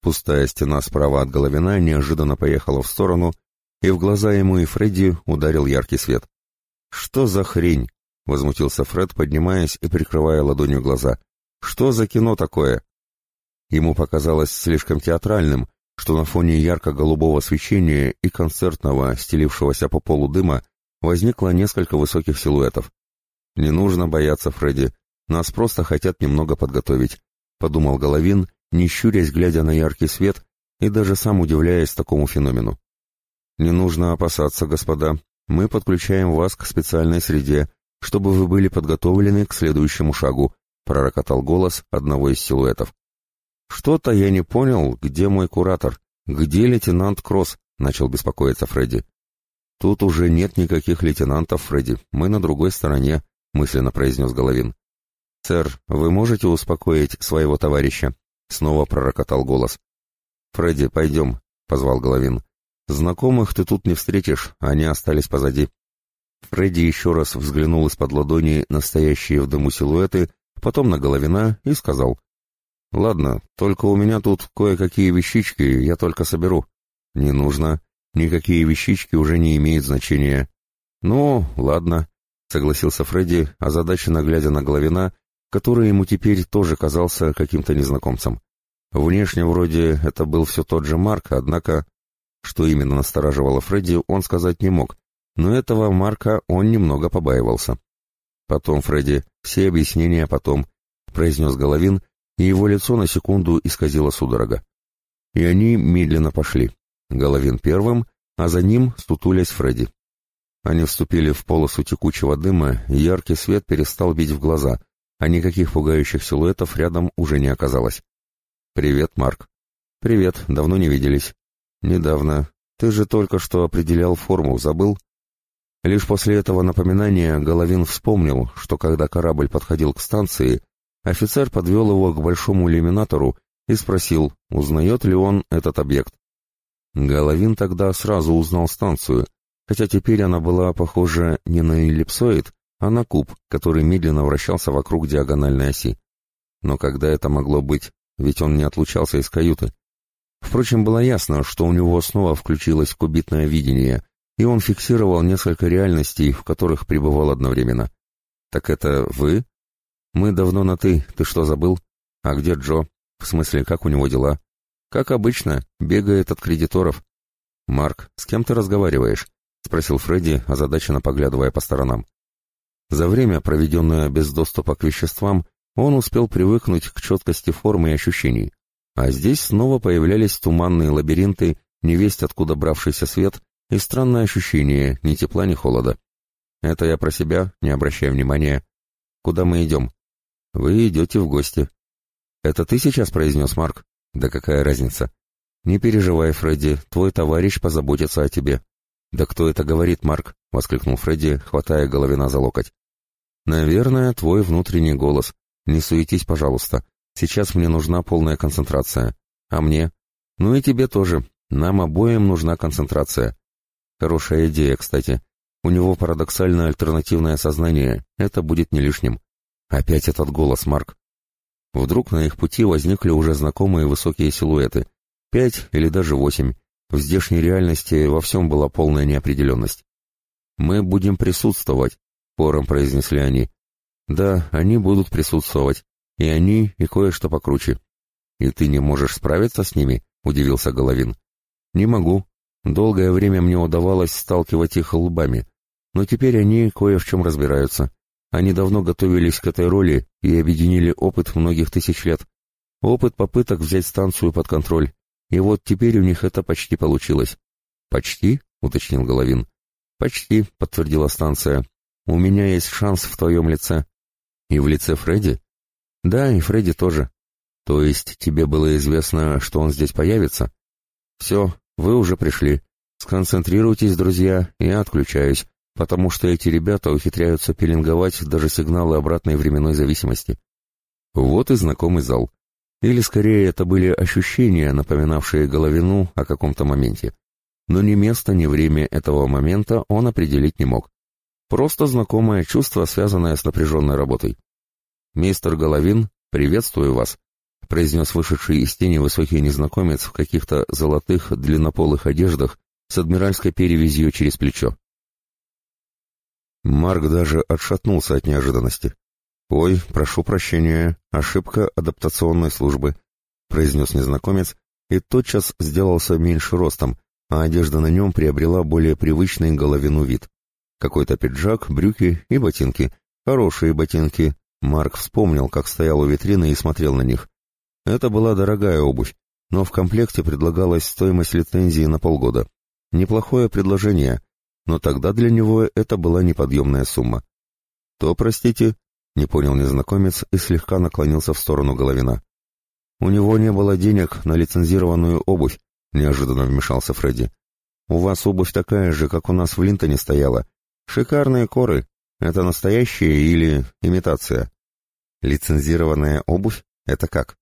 Пустая стена справа от Головина неожиданно поехала в сторону, и в глаза ему и Фредди ударил яркий свет. «Что за хрень?» — возмутился Фред, поднимаясь и прикрывая ладонью глаза. «Что за кино такое?» Ему показалось слишком театральным, что на фоне ярко-голубого свечения и концертного, стелившегося по полу дыма, возникло несколько высоких силуэтов. «Не нужно бояться, Фредди. Нас просто хотят немного подготовить», — подумал Головин, не щурясь, глядя на яркий свет и даже сам удивляясь такому феномену. «Не нужно опасаться, господа. Мы подключаем вас к специальной среде, чтобы вы были подготовлены к следующему шагу», — пророкотал голос одного из силуэтов. «Что-то я не понял, где мой куратор, где лейтенант Кросс?» — начал беспокоиться Фредди. «Тут уже нет никаких лейтенантов, Фредди, мы на другой стороне», — мысленно произнес Головин. «Сэр, вы можете успокоить своего товарища?» — снова пророкотал голос. «Фредди, пойдем», — позвал Головин. Знакомых ты тут не встретишь, они остались позади. Фредди еще раз взглянул из-под ладони на стоящие в дыму силуэты, потом на Головина и сказал. «Ладно, только у меня тут кое-какие вещички, я только соберу». «Не нужно. Никакие вещички уже не имеют значения». «Ну, ладно», — согласился Фредди, озадаченно глядя на Головина, который ему теперь тоже казался каким-то незнакомцем. Внешне вроде это был все тот же Марк, однако... Что именно настораживало Фредди, он сказать не мог, но этого Марка он немного побаивался. «Потом, Фредди, все объяснения потом», — произнес Головин, и его лицо на секунду исказило судорога. И они медленно пошли. Головин первым, а за ним стутулясь Фредди. Они вступили в полосу текучего дыма, и яркий свет перестал бить в глаза, а никаких пугающих силуэтов рядом уже не оказалось. «Привет, Марк». «Привет, давно не виделись». «Недавно. Ты же только что определял форму, забыл?» Лишь после этого напоминания Головин вспомнил, что когда корабль подходил к станции, офицер подвел его к большому иллюминатору и спросил, узнает ли он этот объект. Головин тогда сразу узнал станцию, хотя теперь она была похожа не на эллипсоид, а на куб, который медленно вращался вокруг диагональной оси. Но когда это могло быть, ведь он не отлучался из каюты? Впрочем, было ясно, что у него снова включилось кубитное видение, и он фиксировал несколько реальностей, в которых пребывал одновременно. «Так это вы?» «Мы давно на «ты», ты что, забыл? А где Джо? В смысле, как у него дела?» «Как обычно, бегает от кредиторов». «Марк, с кем ты разговариваешь?» — спросил Фредди, озадаченно поглядывая по сторонам. За время, проведенное без доступа к веществам, он успел привыкнуть к четкости формы и ощущений. А здесь снова появлялись туманные лабиринты, невесть откуда бравшийся свет и странное ощущение ни тепла, ни холода. Это я про себя, не обращая внимания. Куда мы идем? Вы идете в гости. Это ты сейчас произнес, Марк? Да какая разница? Не переживай, Фредди, твой товарищ позаботится о тебе. Да кто это говорит, Марк? Воскликнул Фредди, хватая Головина за локоть. Наверное, твой внутренний голос. Не суетись, пожалуйста. Сейчас мне нужна полная концентрация. А мне? Ну и тебе тоже. Нам обоим нужна концентрация. Хорошая идея, кстати. У него парадоксально альтернативное сознание. Это будет не лишним. Опять этот голос, Марк. Вдруг на их пути возникли уже знакомые высокие силуэты. Пять или даже восемь. В здешней реальности во всем была полная неопределенность. «Мы будем присутствовать», — пором произнесли они. «Да, они будут присутствовать. И они, и кое-что покруче. И ты не можешь справиться с ними? Удивился Головин. Не могу. Долгое время мне удавалось сталкивать их лбами. Но теперь они кое в чем разбираются. Они давно готовились к этой роли и объединили опыт многих тысяч лет. Опыт попыток взять станцию под контроль. И вот теперь у них это почти получилось. «Почти?» — уточнил Головин. «Почти», — подтвердила станция. «У меня есть шанс в твоем лице». «И в лице Фредди?» Да, и Фредди тоже. То есть тебе было известно, что он здесь появится? Все, вы уже пришли. Сконцентрируйтесь, друзья, я отключаюсь, потому что эти ребята ухитряются пеленговать даже сигналы обратной временной зависимости. Вот и знакомый зал. Или скорее это были ощущения, напоминавшие Головину о каком-то моменте. Но ни место, ни время этого момента он определить не мог. Просто знакомое чувство, связанное с напряженной работой. «Мистер Головин, приветствую вас», —— произнес вышедший из тени высокий незнакомец в каких-то золотых длиннополых одеждах с адмиральской перевязью через плечо. Марк даже отшатнулся от неожиданности. «Ой, прошу прощения, ошибка адаптационной службы», — произнес незнакомец и тотчас сделался меньше ростом, а одежда на нем приобрела более привычный головину вид. Какой-то пиджак, брюки и ботинки. Хорошие ботинки. Марк вспомнил, как стоял у витрины и смотрел на них. Это была дорогая обувь, но в комплекте предлагалась стоимость лицензии на полгода. Неплохое предложение, но тогда для него это была неподъемная сумма. «То, простите», — не понял незнакомец и слегка наклонился в сторону Головина. «У него не было денег на лицензированную обувь», — неожиданно вмешался Фредди. «У вас обувь такая же, как у нас в Линтоне стояла. Шикарные коры. Это настоящая или имитация?» «Лицензированная обувь? Это как?»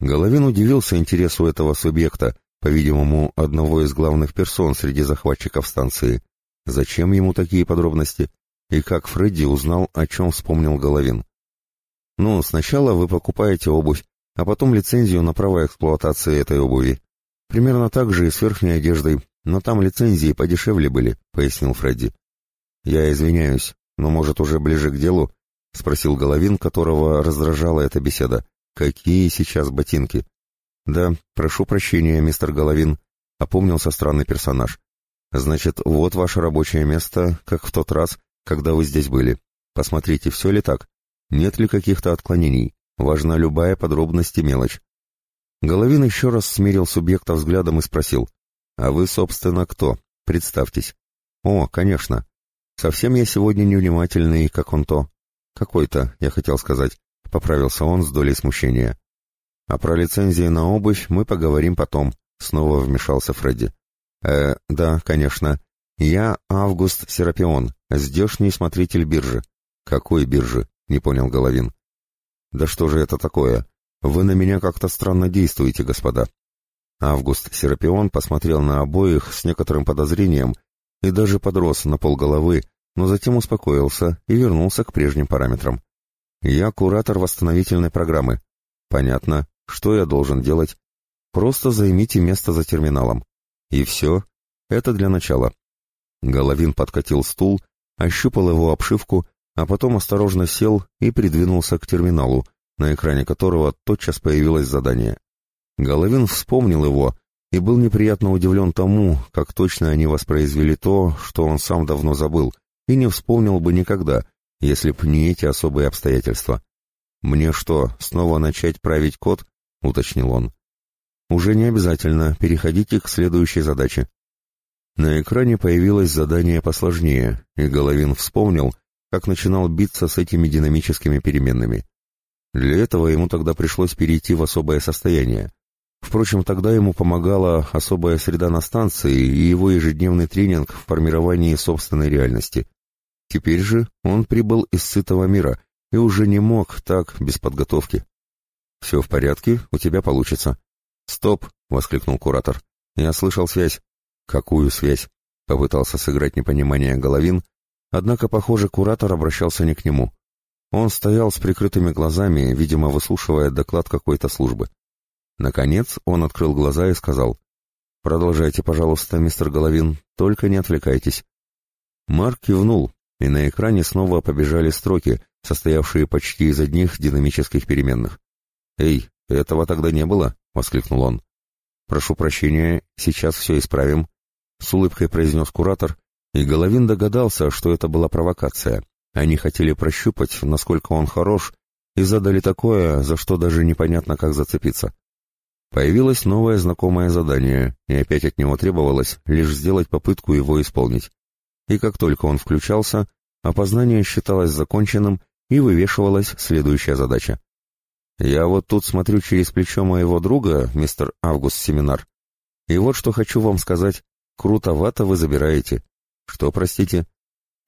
Головин удивился интересу этого субъекта, по-видимому, одного из главных персон среди захватчиков станции. Зачем ему такие подробности? И как Фредди узнал, о чем вспомнил Головин? «Ну, сначала вы покупаете обувь, а потом лицензию на право эксплуатации этой обуви. Примерно так же и с верхней одеждой, но там лицензии подешевле были», — пояснил Фредди. «Я извиняюсь, но, может, уже ближе к делу?» — спросил Головин, которого раздражала эта беседа. «Какие сейчас ботинки?» «Да, прошу прощения, мистер Головин», — опомнился странный персонаж. «Значит, вот ваше рабочее место, как в тот раз, когда вы здесь были. Посмотрите, все ли так? Нет ли каких-то отклонений? Важна любая подробность и мелочь». Головин еще раз смирил субъекта взглядом и спросил. «А вы, собственно, кто? Представьтесь». «О, конечно. Совсем я сегодня невнимательный, как он то. Какой-то, я хотел сказать. — поправился он с долей смущения. «А про лицензии на обувь мы поговорим потом», — снова вмешался Фредди. «Э, да, конечно. Я Август Серапион, здешний смотритель биржи». «Какой биржи?» — не понял Головин. «Да что же это такое? Вы на меня как-то странно действуете, господа». Август Серапион посмотрел на обоих с некоторым подозрением и даже подрос на полголовы, но затем успокоился и вернулся к прежним параметрам. Я куратор восстановительной программы. Понятно. Что я должен делать? Просто займите место за терминалом. И все. Это для начала. Головин подкатил стул, ощупал его обшивку, а потом осторожно сел и придвинулся к терминалу, на экране которого тотчас появилось задание. Головин вспомнил его и был неприятно удивлен тому, как точно они воспроизвели то, что он сам давно забыл, и не вспомнил бы никогда, если б не эти особые обстоятельства. «Мне что, снова начать править код?» — уточнил он. «Уже не обязательно, переходите к следующей задаче». На экране появилось задание посложнее, и Головин вспомнил, как начинал биться с этими динамическими переменными. Для этого ему тогда пришлось перейти в особое состояние. Впрочем, тогда ему помогала особая среда на станции и его ежедневный тренинг в формировании собственной реальности. Теперь же он прибыл из сытого мира и уже не мог так, без подготовки. «Все в порядке, у тебя получится». «Стоп!» — воскликнул куратор. «Я слышал связь». «Какую связь?» — попытался сыграть непонимание Головин, однако, похоже, куратор обращался не к нему. Он стоял с прикрытыми глазами, видимо, выслушивая доклад какой-то службы. Наконец он открыл глаза и сказал, «Продолжайте, пожалуйста, мистер Головин, только не отвлекайтесь». Марк кивнул, и на экране снова побежали строки, состоявшие почти из одних динамических переменных. «Эй, этого тогда не было!» — воскликнул он. «Прошу прощения, сейчас все исправим», — с улыбкой произнес куратор, и Головин догадался, что это была провокация. Они хотели прощупать, насколько он хорош, и задали такое, за что даже непонятно, как зацепиться. Появилось новое знакомое задание, и опять от него требовалось лишь сделать попытку его исполнить и как только он включался, опознание считалось законченным и вывешивалась следующая задача. «Я вот тут смотрю через плечо моего друга, мистер Август Семинар, и вот что хочу вам сказать. Крутовато вы забираете. Что, простите?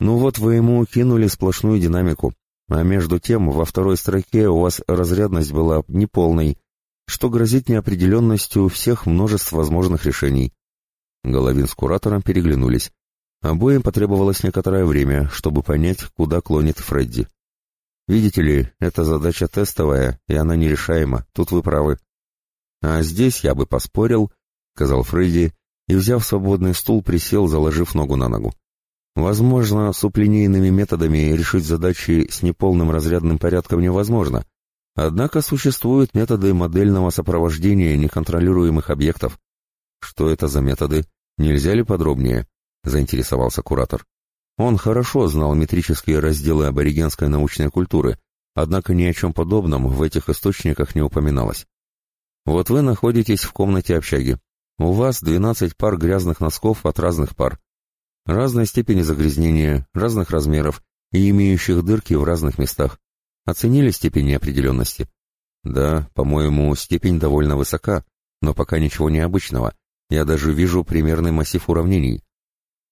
Ну вот вы ему кинули сплошную динамику, а между тем во второй строке у вас разрядность была неполной, что грозит неопределенностью всех множеств возможных решений». Головин с куратором переглянулись. Обоим потребовалось некоторое время, чтобы понять, куда клонит Фредди. Видите ли, эта задача тестовая, и она нерешаема, тут вы правы. А здесь я бы поспорил, сказал Фредди, и, взяв свободный стул, присел, заложив ногу на ногу. Возможно, суплинейными методами решить задачи с неполным разрядным порядком невозможно, однако существуют методы модельного сопровождения неконтролируемых объектов. Что это за методы? Нельзя ли подробнее? заинтересовался куратор. Он хорошо знал метрические разделы аборигенской научной культуры, однако ни о чем подобном в этих источниках не упоминалось. Вот вы находитесь в комнате общаги. У вас 12 пар грязных носков от разных пар разной степени загрязнения, разных размеров и имеющих дырки в разных местах. Оценили степень неопределенности? Да, по-моему, степень довольно высока, но пока ничего необычного. Я даже вижу примерный массив уравнений.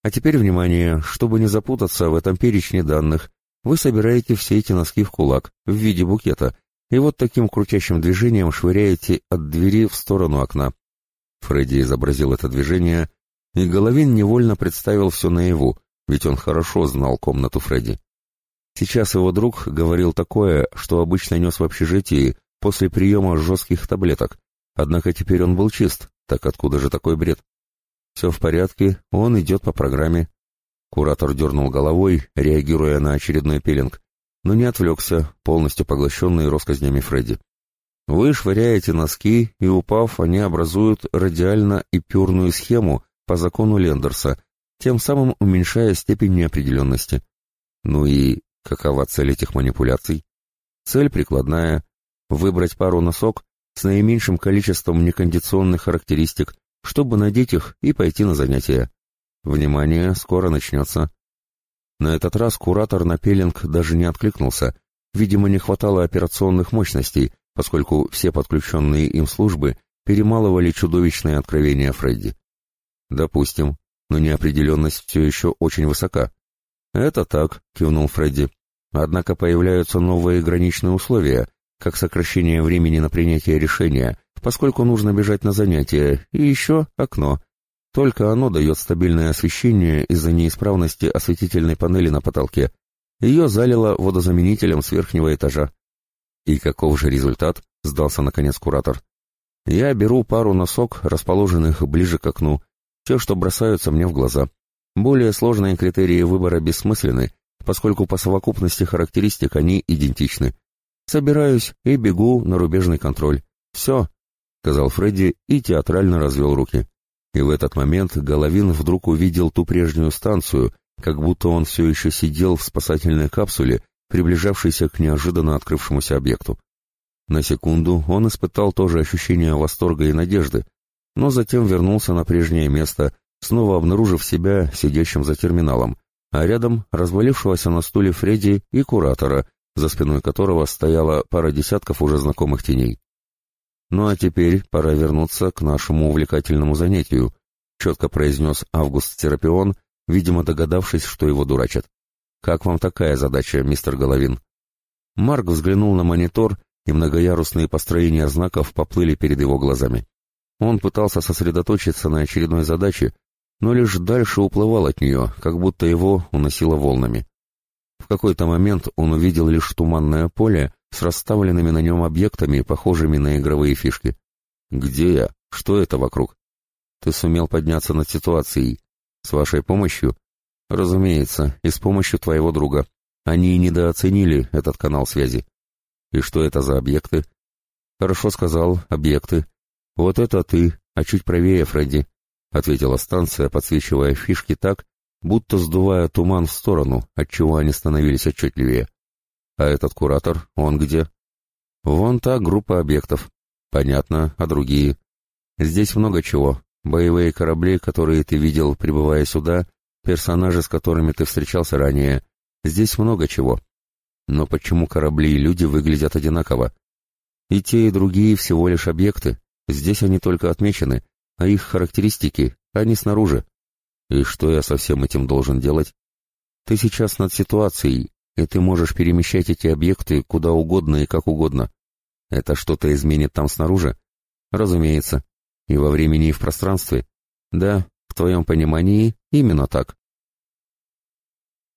А теперь внимание, чтобы не запутаться в этом перечне данных, вы собираете все эти носки в кулак, в виде букета, и вот таким крутящим движением швыряете от двери в сторону окна. Фредди изобразил это движение, и Головин невольно представил все наяву, ведь он хорошо знал комнату Фредди. Сейчас его друг говорил такое, что обычно нес в общежитии после приема жестких таблеток, однако теперь он был чист, так откуда же такой бред? Все в порядке, он идет по программе. Куратор дернул головой, реагируя на очередной пилинг, но не отвлекся, полностью поглощенный россказнями Фредди. Вы швыряете носки, и упав, они образуют радиально-эпюрную схему, по закону Лендерса, тем самым уменьшая степень неопределенности. Ну и какова цель этих манипуляций? Цель прикладная – выбрать пару носок с наименьшим количеством некондиционных характеристик, чтобы надеть их и пойти на занятия. Внимание, скоро начнется. На этот раз куратор на пеленг даже не откликнулся, видимо, не хватало операционных мощностей, поскольку все подключенные им службы перемалывали чудовищные откровения Фредди. «Допустим, но неопределенность все еще очень высока». «Это так», — кивнул Фредди. «Однако появляются новые граничные условия, как сокращение времени на принятие решения, поскольку нужно бежать на занятия, и еще окно. Только оно дает стабильное освещение из-за неисправности осветительной панели на потолке. Ее залило водозаменителем с верхнего этажа. «И каков же результат?» — сдался наконец куратор. «Я беру пару носок, расположенных ближе к окну, те, что бросаются мне в глаза. Более сложные критерии выбора бессмысленны, поскольку по совокупности характеристик они идентичны. Собираюсь и бегу на рубежный контроль. Все, — сказал Фредди и театрально развел руки. И в этот момент Головин вдруг увидел ту прежнюю станцию, как будто он все еще сидел в спасательной капсуле, приближавшейся к неожиданно открывшемуся объекту. На секунду он испытал тоже ощущение восторга и надежды, но затем вернулся на прежнее место, снова обнаружив себя сидящим за терминалом, а рядом развалившегося на стуле Фредди и куратора, за спиной которого стояла пара десятков уже знакомых теней. «Ну а теперь пора вернуться к нашему увлекательному занятию», четко произнес Август Терапион, видимо догадавшись, что его дурачат. «Как вам такая задача, мистер Головин?» Марк взглянул на монитор, и многоярусные построения знаков поплыли перед его глазами. Он пытался сосредоточиться на очередной задаче, но лишь дальше уплывал от нее, как будто его уносило волнами. В какой-то момент он увидел лишь туманное поле с расставленными на нем объектами, похожими на игровые фишки. «Где я? Что это вокруг?» «Ты сумел подняться над ситуацией. С вашей помощью?» «Разумеется, и с помощью твоего друга. Они недооценили этот канал связи». «И что это за объекты?» «Хорошо сказал, объекты. «Вот это ты, а чуть правее, Фредди», — ответила станция, подсвечивая фишки так, будто сдувая туман в сторону, отчего они становились отчетливее. «А этот куратор, он где?» «Вон та группа объектов». «Понятно, а другие?» «Здесь много чего. Боевые корабли, которые ты видел, прибывая сюда, персонажи, с которыми ты встречался ранее. Здесь много чего. Но почему корабли и люди выглядят одинаково? И те, и другие всего лишь объекты, Здесь они только отмечены, а их характеристики, они снаружи. И что я со всем этим должен делать? Ты сейчас над ситуацией, и ты можешь перемещать эти объекты куда угодно и как угодно. Это что-то изменит там снаружи? Разумеется. И во времени, и в пространстве? Да, в твоем понимании именно так.